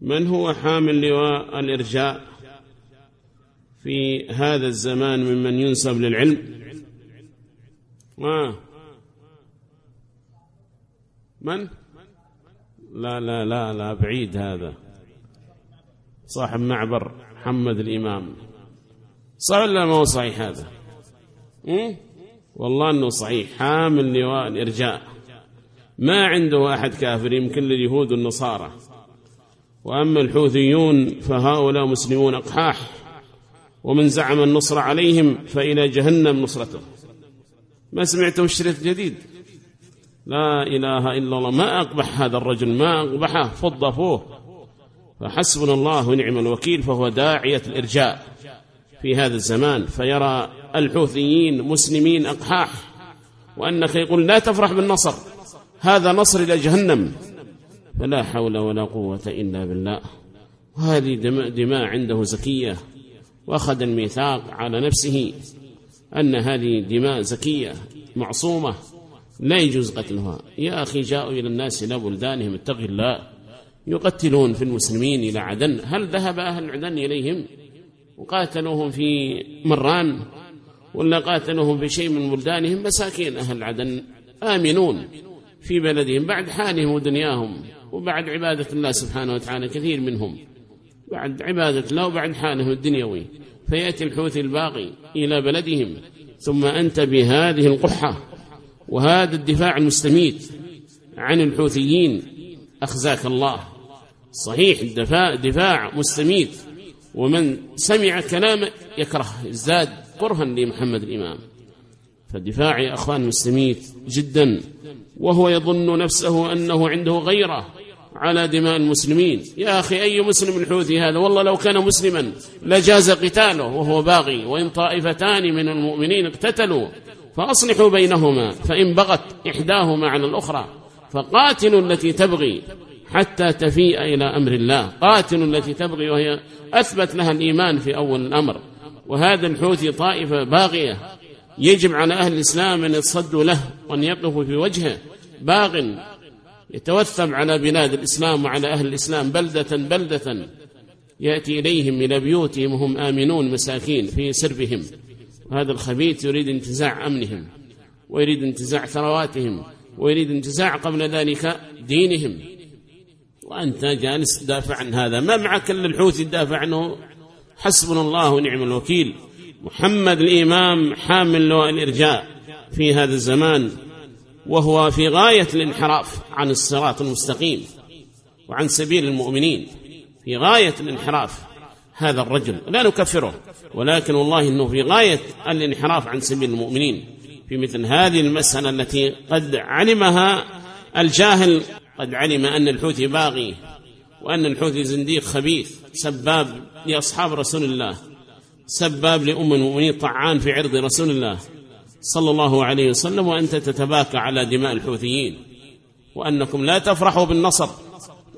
من هو حامل لواء الإرجاء في هذا الزمان ممن ينسب للعلم؟ ما من؟ لا لا لا لا بعيد هذا. صاحب معبر محمد الإمام. صح ولا ما هو صحيح هذا؟ والله أنه صحيح. حامل لواء الإرجاء. ما عنده أحد كافر يمكن لليهود والنصارى. وأما الحوثيون فهؤلاء مسلمون أقحاح ومن زعم النصر عليهم فإلى جهنم نصرته ما سمعتم الشريط جديد لا إله إلا الله. ما أقبح هذا الرجل ما أقبحه فض فوه فحسبنا الله ونعم الوكيل فهو داعية الإرجاء في هذا الزمان. فيرى الحوثيين مسلمين أقحاح وأنك يقول لا تفرح بالنصر. هذا نصر إلى جهنم. فلا حول ولا قوة إلا بالله. وهذه دماء, عنده زكية وأخذ الميثاق على نفسه أن هذه دماء زكية معصومة لا يجوز قتلها. يا أخي جاءوا إلى الناس إلى بلدانهم اتقي الله. يقتلون في المسلمين إلى عدن. هل ذهب أهل عدن إليهم؟ وقاتلوهم في مران ولا قاتلوهم في شيء من بلدانهم؟ مساكين أهل عدن آمنون في بلدهم بعد حالهم ودنياهم. وبعد عبادة الله سبحانه وتعالى كثير منهم. بعد عبادة الله وبعد حالهم الدنيوي. فيأتي الحوثي الباقي إلى بلدهم ثم أنت بهذه القحة وهذا الدفاع المستميت عن الحوثيين. أخزاك الله. صحيح الدفاع دفاع مستميت. ومن سمع كلامه يكره زاد كرها لمحمد الإمام. فالدفاع يا أخوان مستميت جدا. وهو يظن نفسه أنه عنده غيرة. على دماء المسلمين. يا أخي أي مسلم الحوثي هذا؟ والله لو كان مسلما لجاز قتاله وهو باغي وإن طائفتان من المؤمنين اقتتلوا فأصلحوا بينهما فإن بغت إحداهما على الأخرى فقاتلوا التي تبغي حتى تفيء إلى أمر الله. قاتلوا التي تبغي وهي أثبت لها الإيمان في أول الأمر. وهذا الحوثي طائفة باغية. يجب على أهل الإسلام أن يتصدوا له وأن يقفوا في وجهه. باغ يتوثب على بلاد الإسلام وعلى أهل الإسلام بلدة بلدة يأتي إليهم إلى بيوتهم وهم آمنون مساكين في سربهم. هذا الخبيث يريد انتزاع أمنهم ويريد انتزاع ثرواتهم ويريد انتزاع قبل ذلك دينهم. وأنت جالس تدافع عن هذا ما معك إلا الحوثي تدافع عنه؟ حسبنا الله ونعم الوكيل. محمد الإمام حامل لواء الإرجاء في هذا الزمان. وهو في غاية الانحراف عن الصراط المستقيم وعن سبيل المؤمنين. في غاية الانحراف هذا الرجل. لا نكفره. ولكن والله أنه في غاية الانحراف عن سبيل المؤمنين. في مثل هذه المسألة التي قد علمها الجاهل قد علم أن الحوثي باغي وأن الحوثي زنديق خبيث سباب لأصحاب رسول الله سباب لأم المؤمنين طعان في عرض رسول الله. صلى الله عليه وسلم وأنت تتباكى على دماء الحوثيين وأنكم لا تفرحوا بالنصر.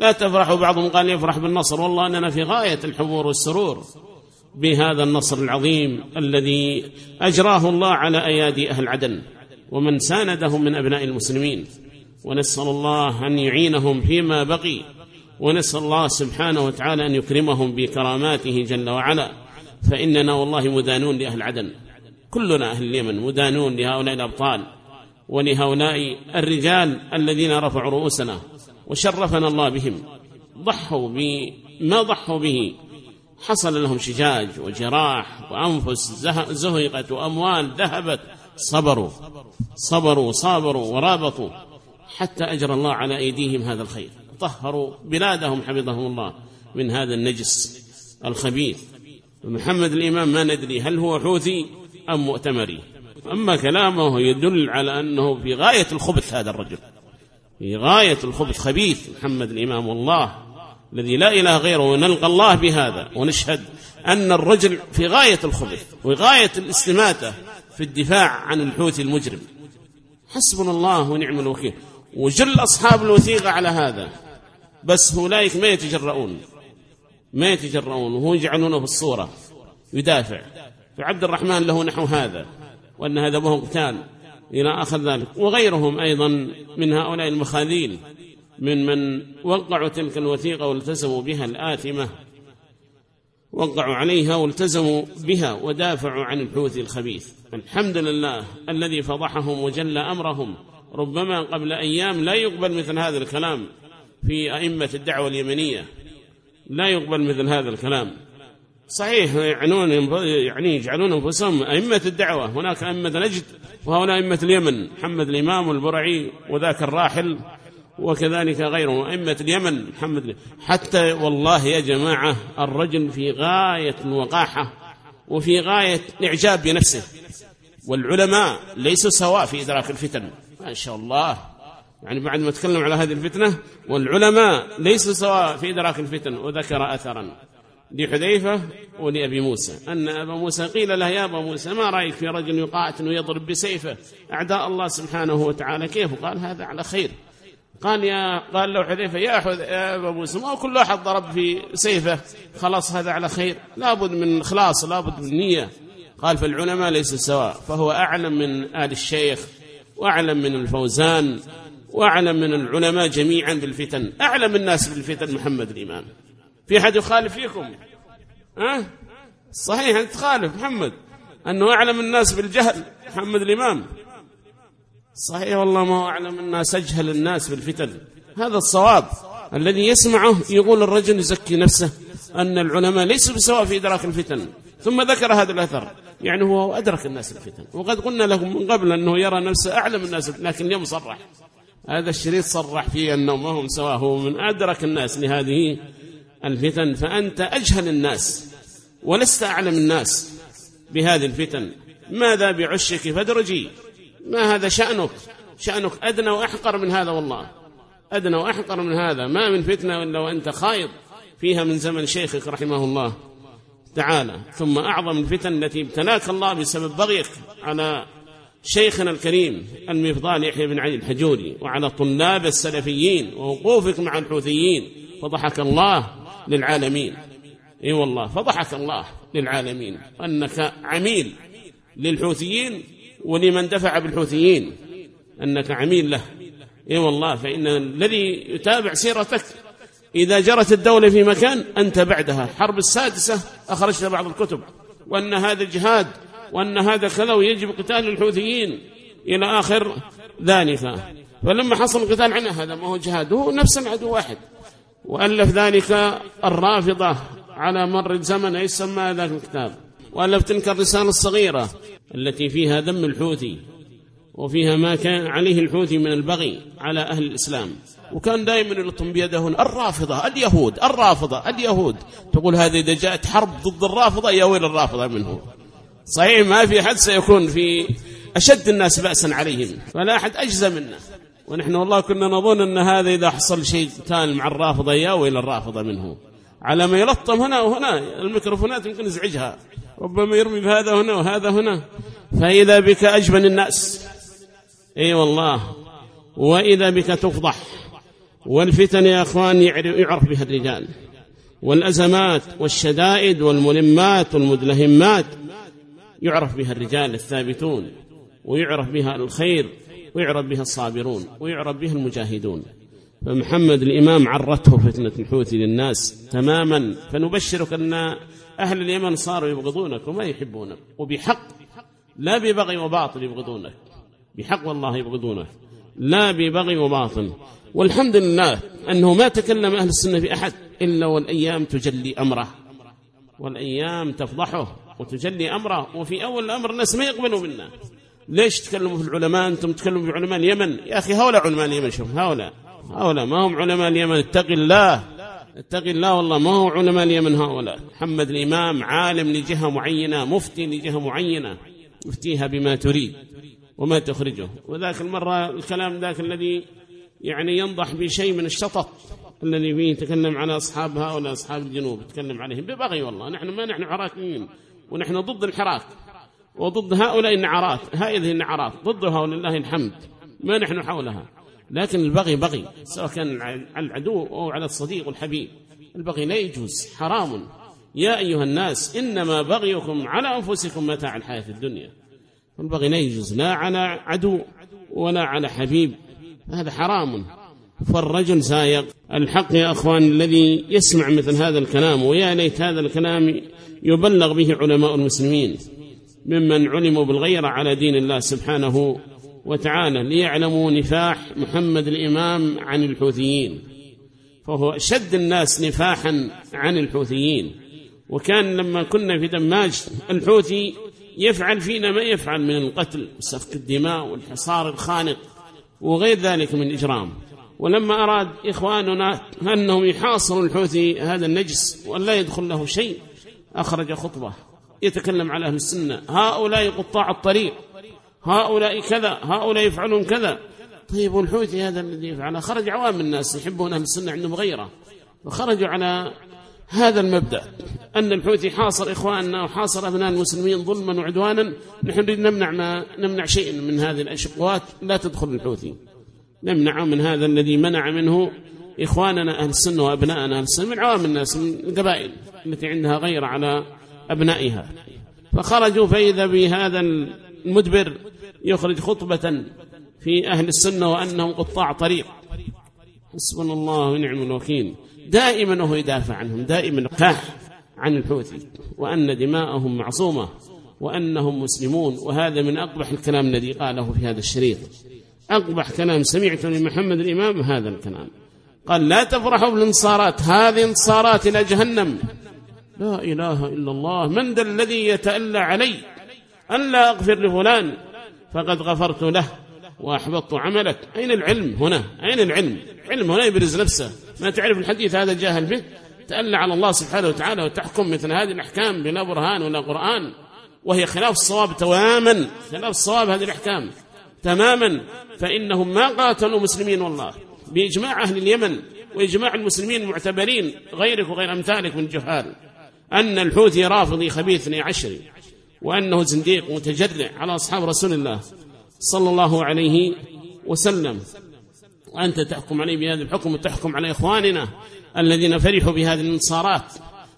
لا تفرحوا بعضهم قال يفرح بالنصر. والله أننا في غاية الحبور والسرور بهذا النصر العظيم الذي أجراه الله على أيادي أهل عدن ومن ساندهم من أبناء المسلمين. ونسأل الله أن يعينهم فيما بقي ونسأل الله سبحانه وتعالى أن يكرمهم بكراماته جل وعلا. فإننا والله مدانون لأهل عدن. كلنا أهل اليمن مدانون لهؤلاء الأبطال ولهؤلاء الرجال الذين رفعوا رؤوسنا وشرفنا الله بهم. ضحوا بما ضحوا به؟ حصل لهم شجاج وجراح وأنفس زهقت وأموال ذهبت صبروا صبروا صابروا ورابطوا حتى أجر الله على أيديهم هذا الخير. طهروا بلادهم حفظهم الله من هذا النجس الخبيث. محمد الإمام ما ندري هل هو حوثي أم مؤتمري. أما كلامه يدل على أنه في غاية الخبث هذا الرجل. في غاية الخبث خبيث محمد الإمام والله الذي لا إله غيره ونلقى الله بهذا ونشهد أن الرجل في غاية الخبث وغاية الاستماتة في الدفاع عن الحوثي المجرم. حسبنا الله ونعم الوكيل. وجل أصحاب الوثيقة على هذا. بس أولئك ما يتجرؤون. ما يتجرؤون. وهو يجعلونه في الصورة. يدافع. فعبد الرحمن له نحو هذا وأن هذا وهو قتال إلى آخر ذلك. وغيرهم أيضا من هؤلاء المخاذيل من من وقعوا تلك الوثيقة والتزموا بها الآثمة وقعوا عليها والتزموا بها ودافعوا عن الحوثي الخبيث. الحمد لله الذي فضحهم وجل أمرهم. ربما قبل أيام لا يقبل مثل هذا الكلام في أئمة الدعوة اليمنية. لا يقبل مثل هذا الكلام. صحيح يعنون يعني يجعلون أنفسهم أئمة الدعوة. هناك أئمة نجد وهؤلاء أئمة اليمن محمد الإمام والبرعي وذاك الراحل وكذلك غيره أئمة اليمن محمد حتى والله يا جماعة الرجل في غاية الوقاحة وفي غاية الإعجاب بنفسه. والعلماء ليسوا سواء في إدراك الفتن. ما شاء الله. يعني بعد ما تكلم على هذه الفتنة والعلماء ليسوا سواء في إدراك الفتن وذكر أثرا. لحذيفة ولأبي موسى. أن أبا موسى قيل له يا أبا موسى ما رأيك في رجل يقاتل ويضرب بسيفه؟ أعداء الله سبحانه وتعالى كيف؟ قال هذا على خير. قال يا قال له حذيفة يا, حذ... يا أبا موسى ما كل أحد ضرب في سيفه؟ خلاص هذا على خير. لابد من إخلاص لابد من نية. قال فالعلماء ليسوا سواء فهو أعلم من آل الشيخ وأعلم من الفوزان وأعلم من العلماء جميعا بالفتن. أعلم الناس بالفتن محمد الإمام. في أحد يخالف فيكم؟ أه؟ صحيح أنت تخالف محمد. أنه أعلم الناس بالجهل محمد الإمام. صحيح والله ما هو أعلم الناس أجهل الناس بالفتن. هذا الصواب الذي يسمعه يقول الرجل يزكي نفسه أن العلماء ليسوا بسواء في إدراك الفتن. ثم ذكر هذا الأثر. يعني هو أدرك الناس الفتن. وقد قلنا لكم من قبل أنه يرى نفسه أعلم الناس لكن اليوم صرح. هذا الشريط صرح فيه أنه ما هم سواء هو من أدرك الناس لهذه الفتن فأنت أجهل الناس ولست أعلم الناس بهذه الفتن. ماذا بعشك فدرجي ما هذا شأنك؟ شأنك أدنى وأحقر من هذا والله. أدنى وأحقر من هذا. ما من فتنة إلا وأنت خايض فيها من زمن شيخك رحمه الله تعالى. ثم أعظم الفتن التي ابتلاك الله بسبب بغيك على شيخنا الكريم المفضال يحيى بن علي الحجوري وعلى طلاب السلفيين ووقوفك مع الحوثيين فضحك الله للعالمين. إي والله فضحك الله للعالمين أنك عميل للحوثيين ولمن دفع بالحوثيين. أنك عميل له. إي والله فإن الذي يتابع سيرتك إذا جرت الدولة في مكان أنت بعدها. حرب السادسة أخرجت بعض الكتب وأن هذا الجهاد وأن هذا كذا ويجب قتال الحوثيين إلى آخر ذلك. فلما حصل القتال عنه هذا ما هو جهاد هو نفس العدو واحد. وألف ذلك الرافضة على مر الزمن إيش سمى ذاك الكتاب. وألف تلك الرسالة الصغيرة التي فيها ذم الحوثي وفيها ما كان عليه الحوثي من البغي على أهل الإسلام. وكان دائما يلطم بيده الرافضة اليهود الرافضة اليهود. تقول هذه إذا جاءت حرب ضد الرافضة يا ويل الرافضة منه صحيح ما في أحد سيكون في أشد الناس بأسا عليهم فلا أحد أجزى منا ونحن والله كنا نظن أن هذا إذا حصل شيء كان مع الرافضة يا ويل الرافضة منه. على ما يلطم هنا وهنا الميكروفونات يمكن يزعجها. ربما يرمي بهذا هنا وهذا هنا. فإذا بك أجبن الناس إي والله. وإذا بك تفضح. والفتن يا أخوان يعرف بها الرجال. والأزمات والشدائد والملمات والمدلهمات يعرف بها الرجال الثابتون ويعرف بها الخير. ويعرف بها الصابرون ويعرف بها المجاهدون. فمحمد الإمام عرته فتنة الحوثي للناس تماما. فنبشرك أن أهل اليمن صاروا يبغضونك وما يحبونك وبحق لا ببغي وباطل يبغضونك. بحق والله يبغضونه لا ببغي وباطل. والحمد لله أنه ما تكلم أهل السنة في أحد إلا والأيام تجلي أمره والأيام تفضحه وتجلي أمره وفي أول الأمر الناس ما يقبلوا منا. ليش تكلموا في العلماء؟ أنتم تكلموا في علماء اليمن. يا أخي هؤلاء علماء اليمن شوف هؤلاء. هؤلاء ما هم علماء اليمن. اتق الله. اتق الله والله ما هو علماء اليمن هؤلاء. محمد الإمام عالم لجهة معينة مفتي لجهة معينة. يفتيها بما تريد وما تخرجه. وذاك المرة الكلام ذاك الذي يعني ينضح بشيء من الشطط الذي فيه يتكلم على أصحاب هؤلاء أصحاب الجنوب يتكلم عليهم. ببغي والله نحن ما نحن حراكيين ونحن ضد الحراك. وضد هؤلاء النعرات هذه النعرات ضدها ولله الحمد ما نحن حولها. لكن البغي بغي سواء كان على العدو أو على الصديق والحبيب البغي لا يجوز حرام. يا أيها الناس إنما بغيكم على أنفسكم متاع الحياة الدنيا. البغي لا يجوز لا على عدو ولا على حبيب. هذا حرام. فالرجل زايق الحق يا أخوان الذي يسمع مثل هذا الكلام ويا ليت هذا الكلام يبلغ به علماء المسلمين. ممن علموا بالغيرة على دين الله سبحانه وتعالى ليعلموا نفاح محمد الإمام عن الحوثيين. فهو شد الناس نفاحا عن الحوثيين. وكان لما كنا في دماج الحوثي يفعل فينا ما يفعل من القتل وسفك الدماء والحصار الخانق وغير ذلك من إجرام. ولما أراد إخواننا أنهم يحاصروا الحوثي هذا النجس وأن لا يدخل له شيء أخرج خطبة. يتكلم على أهل السنة. هؤلاء قطاع الطريق. هؤلاء كذا. هؤلاء يفعلون كذا. طيب والحوثي هذا الذي يفعله؟ خرج عوام الناس يحبون أهل السنة عندهم غيرة. فخرجوا على هذا المبدأ أن الحوثي حاصر إخواننا وحاصر أبناء المسلمين ظلما وعدوانا. نحن نريد نمنع, ما نمنع شيء من هذه الأشقوات. لا تدخل الحوثي. نمنع من هذا الذي منع منه إخواننا أهل السنة وأبناءنا أهل السنة من عوام الناس من القبائل التي عندها غير على أبنائها. فخرجوا فإذا بهذا المدبر يخرج خطبة في أهل السنة وأنهم قطاع طريق. حسبنا الله ونعم الوكيل. دائما هو يدافع عنهم دائما كاح عن الحوثي وأن دماءهم معصومة وأنهم مسلمون. وهذا من أقبح الكلام الذي قاله في هذا الشريط. أقبح كلام سمعته لمحمد الإمام هذا الكلام. قال لا تفرحوا بالانصارات هذه انصارات إلى جهنم. لا إله إلا الله من ذا الذي يتألى علي؟ أن لا أغفر لفلان؟ فقد غفرت له وأحبطت عملك. أين العلم هنا؟ أين العلم؟ علم هنا يبرز نفسه. ما تعرف الحديث هذا جاهل به؟ تألى على الله سبحانه وتعالى وتحكم مثل هذه الأحكام بلا برهان ولا قرآن. وهي خلاف الصواب تماما. خلاف الصواب هذه الأحكام تماما. فإنهم ما قاتلوا مسلمين والله. بإجماع أهل اليمن وإجماع المسلمين المعتبرين غيرك وغير أمثالك من جهال. أن الحوثي رافضي خبيث عشري وأنه زنديق متجرع على أصحاب رسول الله صلى الله عليه وسلم. وأنت تحكم عليه بهذا الحكم وتحكم على إخواننا الذين فرحوا بهذه الانصارات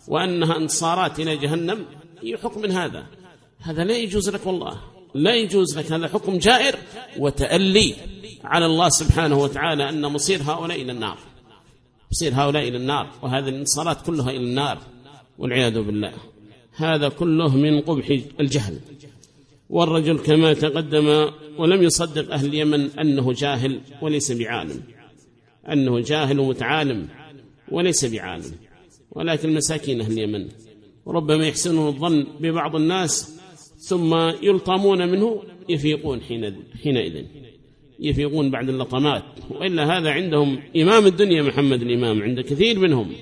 وأنها انصارات إلى جهنم. أي حكم من هذا؟ هذا لا يجوز لك والله لا يجوز لك. هذا حكم جائر وتألي على الله سبحانه وتعالى أن مصير هؤلاء إلى النار مصير هؤلاء إلى النار وهذه الانصارات كلها إلى النار. والعياذ بالله. هذا كله من قبح الجهل. والرجل كما تقدم ولم يصدق أهل اليمن أنه جاهل وليس بعالم. أنه جاهل ومتعالم وليس بعالم. ولكن مساكين أهل اليمن. ربما يحسنون الظن ببعض الناس ثم يلطمون منه يفيقون حينئذ. يفيقون بعد اللطمات. وإلا هذا عندهم إمام الدنيا محمد الإمام عند كثير منهم.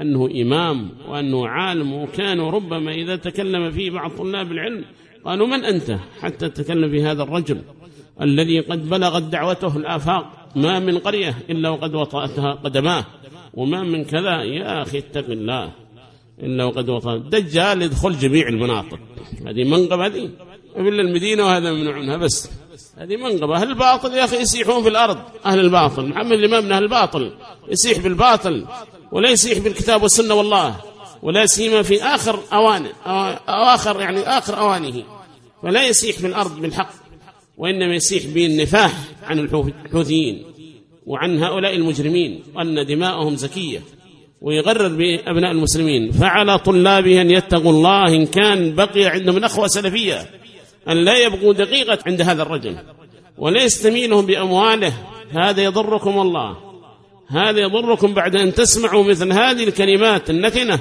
أنه إمام وأنه عالم وكانوا ربما إذا تكلم فيه بعض طلاب العلم قالوا من أنت؟ حتى تكلم في هذا الرجل الذي قد بلغت دعوته الآفاق ما من قرية إلا وقد وطأتها قدماه وما من كذا؟ يا أخي اتق الله إلا وقد وطأ. دجال يدخل جميع المناطق. هذه منقب هذه. إلا المدينة وهذا ممنوع بس. هذه منقبة. أهل الباطل يا أخي يسيحون في الأرض. أهل الباطل. محمد الإمام من أهل الباطل. يسيح بالباطل. ولا يسيح بالكتاب والسنة والله ولا سيما في آخر أوان أواخر يعني آخر أوانه. فلا يسيح في الأرض بالحق وإنما يسيح بالنفاح عن الحوثيين وعن هؤلاء المجرمين وأن دماءهم زكية. ويغرر بأبناء المسلمين فعلى طلابه أن يتقوا الله إن كان بقي عندهم نخوة سلفية أن لا يبقوا دقيقة عند هذا الرجل. ولا يستميلهم بأمواله هذا يضركم الله. هذا يضركم بعد أن تسمعوا مثل هذه الكلمات النتنة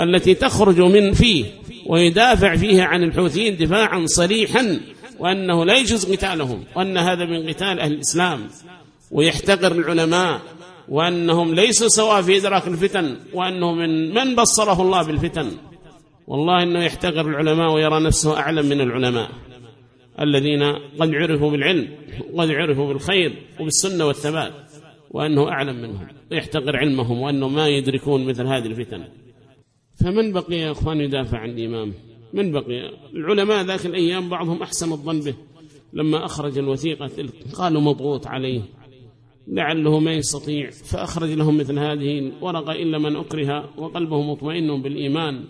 التي تخرج من فيه ويدافع فيها عن الحوثيين دفاعا صريحا وأنه لا يجوز قتالهم وأن هذا من قتال أهل الإسلام ويحتقر العلماء وأنهم ليسوا سواء في إدراك الفتن وأنهم من من بصره الله بالفتن. والله أنه يحتقر العلماء ويرى نفسه أعلم من العلماء الذين قد عرفوا بالعلم وقد عرفوا بالخير وبالسنة والثبات. وأنه أعلم منهم ويحتقر علمهم وأنه ما يدركون مثل هذه الفتن. فمن بقي يا أخوان يدافع عن الإمام؟ من بقي؟ العلماء ذاك الأيام بعضهم أحسن الظن به. لما أخرج الوثيقة قالوا مضغوط عليه. لعله ما يستطيع. فأخرج لهم مثل هذه الورقة إلا من أكره وقلبه مطمئن بالإيمان.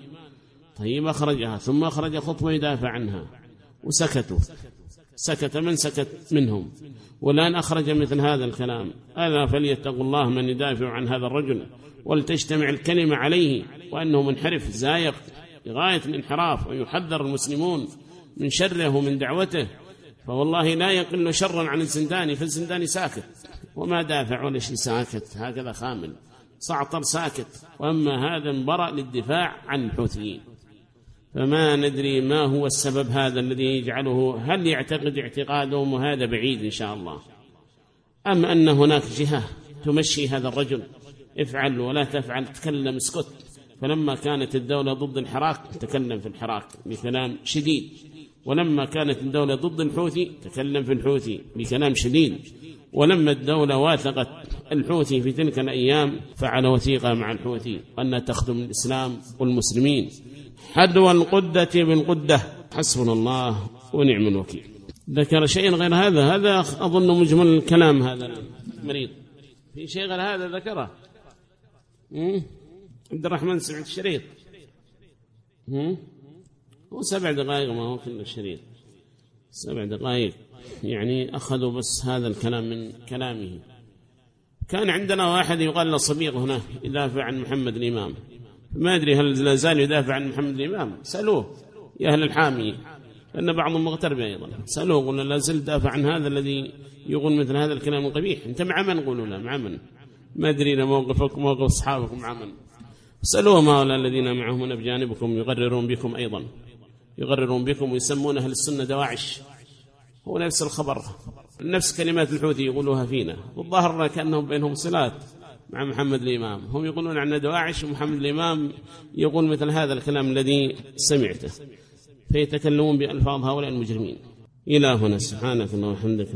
طيب أخرجها ثم أخرج خطوة يدافع عنها. وسكتوا. سكت من سكت منهم. والآن أخرج مثل هذا الكلام. ألا فليتقوا الله من يدافع عن هذا الرجل ولتجتمع الكلمة عليه وأنه منحرف زايق لغاية الانحراف ويحذر المسلمون من شره ومن دعوته. فوالله لا يقل شرا عن الزنداني فالزنداني ساكت. وما دافع ولا شيء ساكت؟ هكذا خامل. صعطر ساكت. وأما هذا انبرأ للدفاع عن الحوثيين فما ندري ما هو السبب هذا الذي يجعله هل يعتقد اعتقادهم وهذا بعيد إن شاء الله. أم أن هناك جهة تمشي هذا الرجل؟ افعل ولا تفعل تكلم اسكت. فلما كانت الدولة ضد الحراك تكلم في الحراك بكلام شديد. ولما كانت الدولة ضد الحوثي تكلم في الحوثي بكلام شديد. ولما الدولة واثقت الحوثي في تلك الأيام فعل وثيقة مع الحوثي أن تخدم الإسلام والمسلمين. حدوى القدة بالقدة حسبنا الله ونعم الوكيل. ذكر شيء غير هذا؟ هذا أظن مجمل الكلام هذا المريض. في شيء غير هذا ذكره؟ عبد الرحمن سمعت الشريط. هو سبع دقائق ما هو كل الشريط سبع دقائق. يعني أخذوا بس هذا الكلام من كلامه. كان عندنا واحد يقال له صديق هنا يدافع عن محمد الإمام. ما أدري هل لا زال يدافع عن محمد الإمام. سألوه. يا أهل الحامي. لأن بعضهم مغترب أيضا. سألوه قلنا لا زلت دافع عن هذا الذي يقول مثل هذا الكلام القبيح. أنت مع من؟ قولوا لا مع من؟ ما أدري موقفك موقف أصحابكم مع من؟ سألوهم هؤلاء الذين معهم هنا بجانبكم يغررون بكم أيضا؟ يغررون بكم ويسمون أهل السنة دواعش. هو نفس الخبر. نفس كلمات الحوثي يقولوها فينا. والظاهر كأنهم بينهم صلات. مع محمد الإمام. هم يقولون عن دواعش ومحمد الإمام يقول مثل هذا الكلام الذي سمعته فيتكلمون بألفاظ هؤلاء المجرمين. إلى هنا سبحانك اللهم وبحمدك.